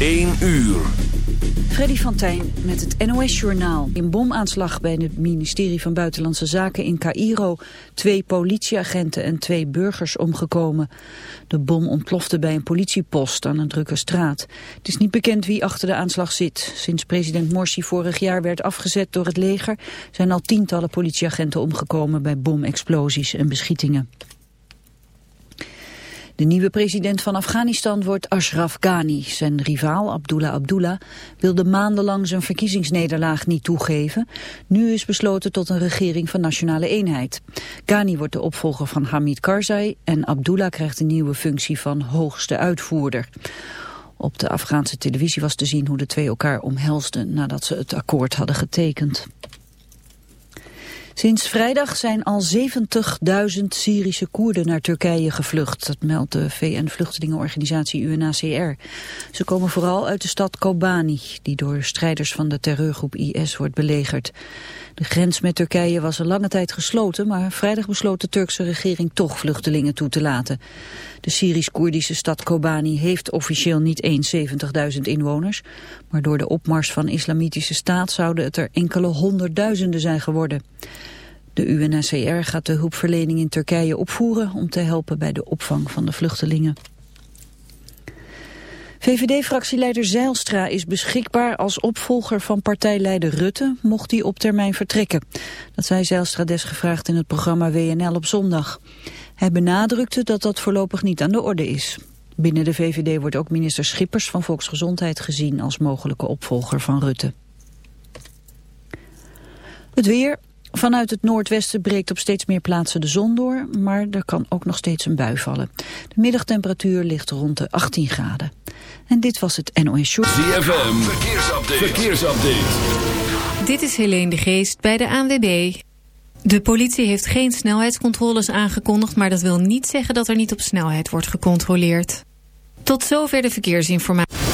1 uur. Freddy van met het NOS-journaal. In bomaanslag bij het ministerie van Buitenlandse Zaken in Cairo... twee politieagenten en twee burgers omgekomen. De bom ontplofte bij een politiepost aan een drukke straat. Het is niet bekend wie achter de aanslag zit. Sinds president Morsi vorig jaar werd afgezet door het leger... zijn al tientallen politieagenten omgekomen bij bomexplosies en beschietingen. De nieuwe president van Afghanistan wordt Ashraf Ghani. Zijn rivaal Abdullah Abdullah wilde maandenlang zijn verkiezingsnederlaag niet toegeven. Nu is besloten tot een regering van nationale eenheid. Ghani wordt de opvolger van Hamid Karzai en Abdullah krijgt een nieuwe functie van hoogste uitvoerder. Op de Afghaanse televisie was te zien hoe de twee elkaar omhelsden nadat ze het akkoord hadden getekend. Sinds vrijdag zijn al 70.000 Syrische Koerden naar Turkije gevlucht. Dat meldt de VN-vluchtelingenorganisatie UNHCR. Ze komen vooral uit de stad Kobani, die door strijders van de terreurgroep IS wordt belegerd. De grens met Turkije was een lange tijd gesloten, maar vrijdag besloot de Turkse regering toch vluchtelingen toe te laten. De Syrisch-Koerdische stad Kobani heeft officieel niet eens 70.000 inwoners, maar door de opmars van islamitische staat zouden het er enkele honderdduizenden zijn geworden. De UNHCR gaat de hulpverlening in Turkije opvoeren om te helpen bij de opvang van de vluchtelingen. VVD-fractieleider Zeilstra is beschikbaar als opvolger van partijleider Rutte, mocht hij op termijn vertrekken. Dat zei Zeilstra desgevraagd in het programma WNL op zondag. Hij benadrukte dat dat voorlopig niet aan de orde is. Binnen de VVD wordt ook minister Schippers van Volksgezondheid gezien als mogelijke opvolger van Rutte. Het weer, Vanuit het noordwesten breekt op steeds meer plaatsen de zon door, maar er kan ook nog steeds een bui vallen. De middagtemperatuur ligt rond de 18 graden. En dit was het NOS Show. ZFM, verkeersupdate. verkeersupdate. Dit is Helene de Geest bij de ANWB. De politie heeft geen snelheidscontroles aangekondigd, maar dat wil niet zeggen dat er niet op snelheid wordt gecontroleerd. Tot zover de verkeersinformatie.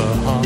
the heart.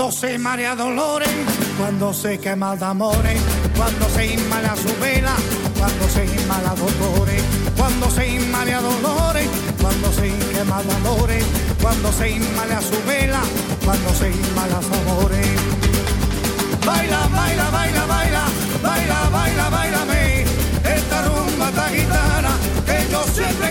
Cuando se marea dolores, cuando se quema de amores, cuando se inmala su vela, cuando se inmala dolores, cuando se inmala dolores, cuando se quema de amores, cuando se inmala su vela, cuando se inmala su amores. Baila, baila, baila, baila, baila, baila, bailame, esta rumba, esta gitana, que yo siempre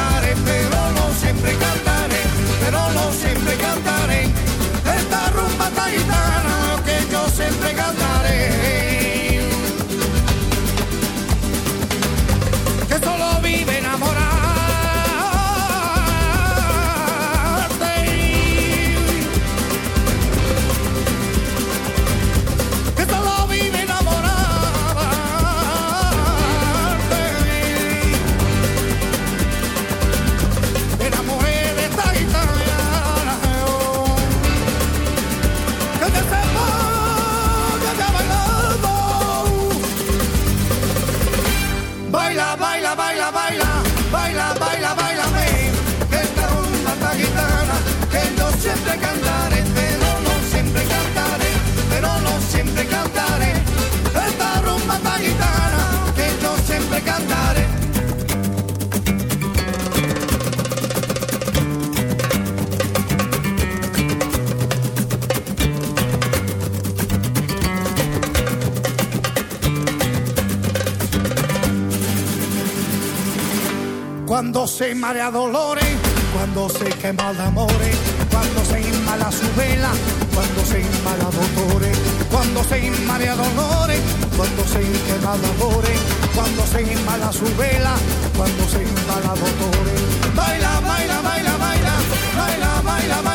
pero no siempre cantaré. Esta rumba esta gitana, que yo siempre cantaré. Cuando se marea dolores, cuando se quema de amores, cuando se inmala su vela, cuando se inmala dolores, cuando se inmala dolores, cuando se quema de cuando se inmala su vela, cuando se inmala dolores. Baila, baila, baila, baila, baila, baila, bailame,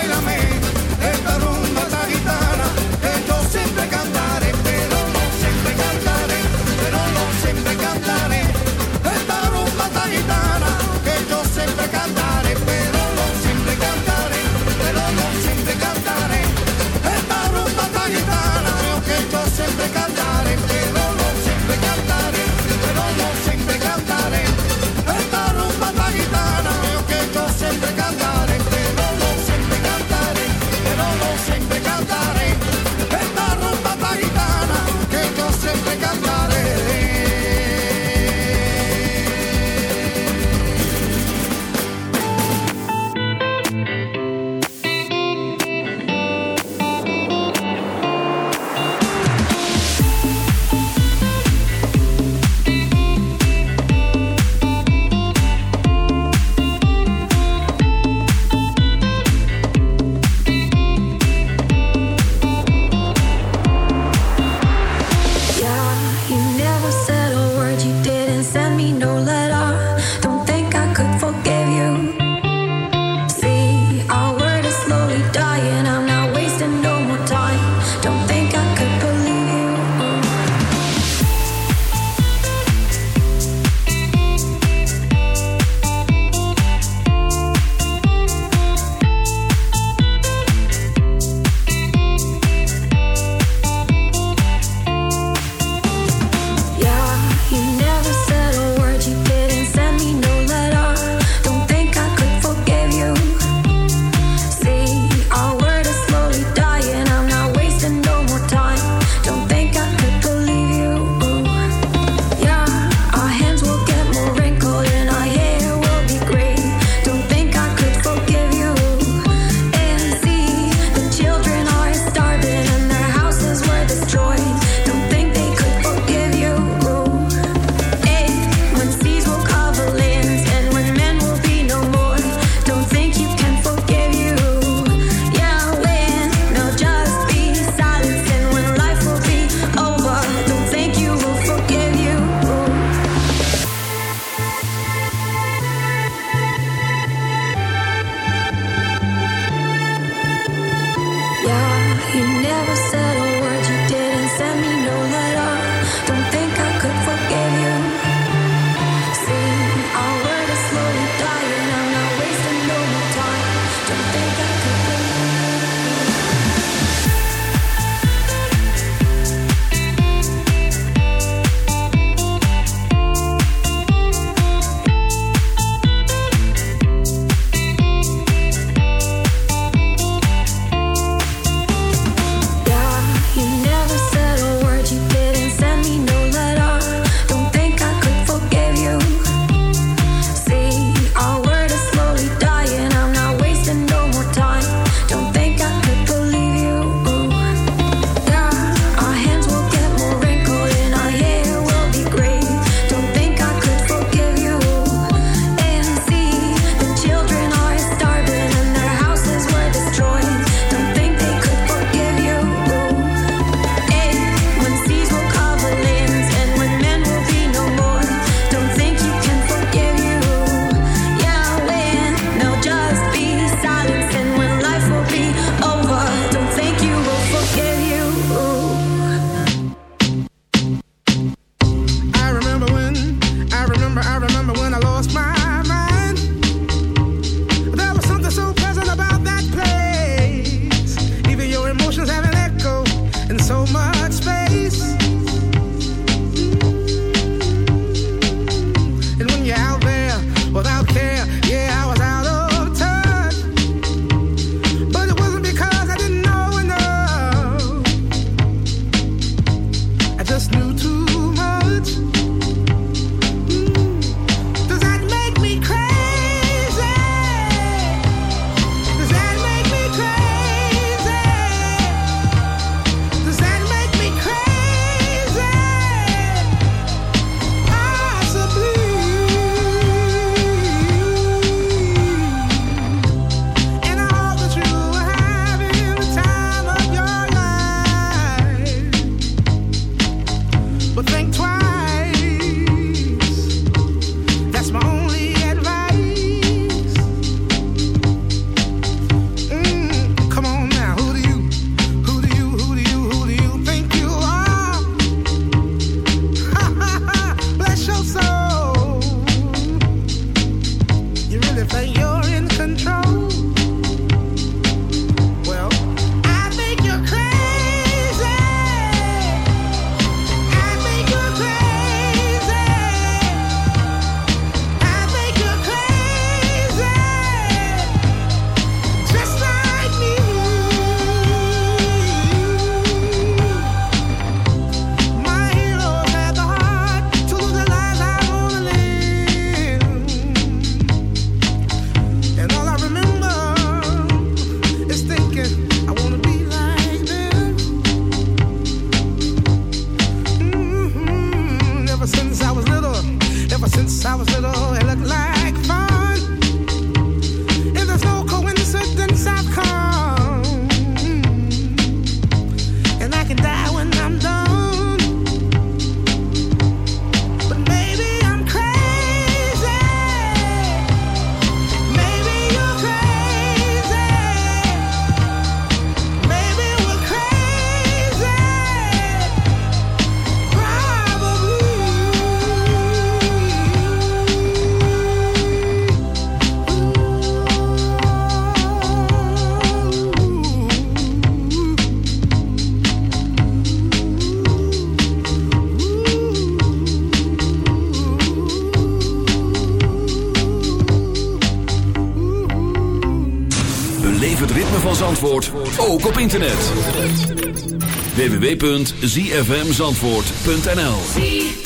www.zfmzandvoort.nl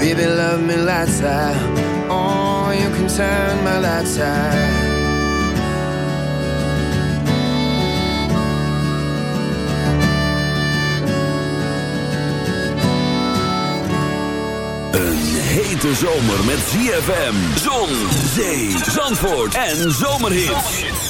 Baby, love me lights out. Oh, you can turn my lights out. Een hete zomer met ZFM, zon, zee, zandvoort en zomerhits.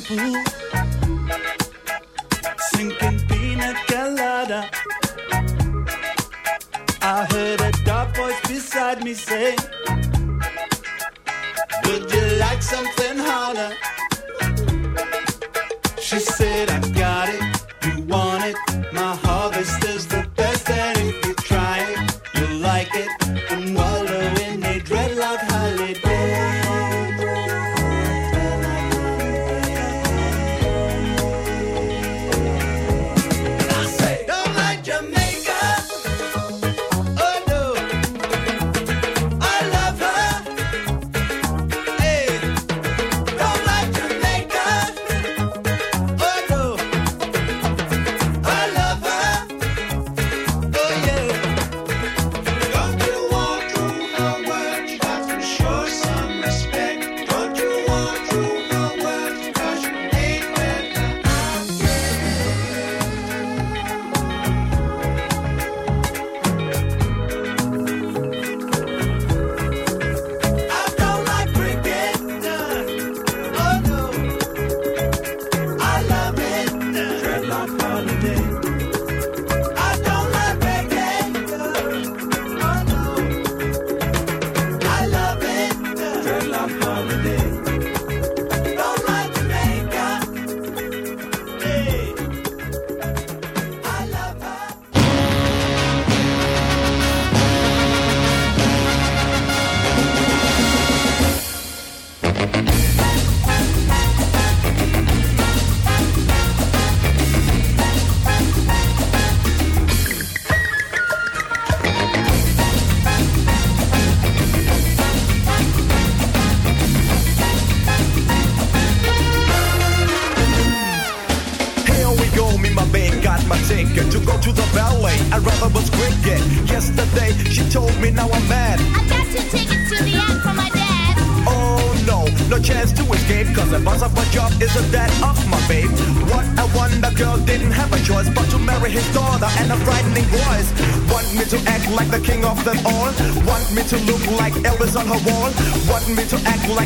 Swimming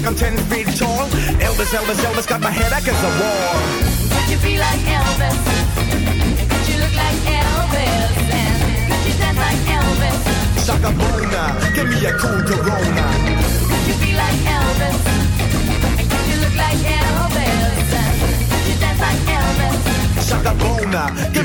like I'm 10 feet tall? Elvis, Elvis, Elvis got my head against the wall. Could you be like Elvis? And could you look like Elvis? And could you dance like Elvis? Shaka Bona, give me a cool Corona. Could you be like Elvis? And could you look like Elvis? And could you dance like Elvis? Shaka Bona,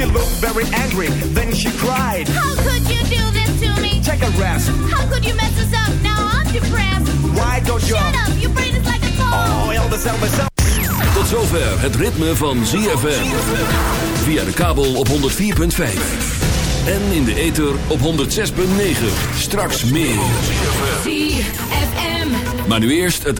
She looked very angry, then she cried. How could you do this to me? Take a rest. How could you mess us up? Now I'm depressed. Why don't you? Shut up, your brain is like a car. Oh, Elvis, Elvis, Elvis. Tot zover het ritme van ZFM. Via de kabel op 104.5. En in de ether op 106.9. Straks meer. ZFM. Maar nu eerst het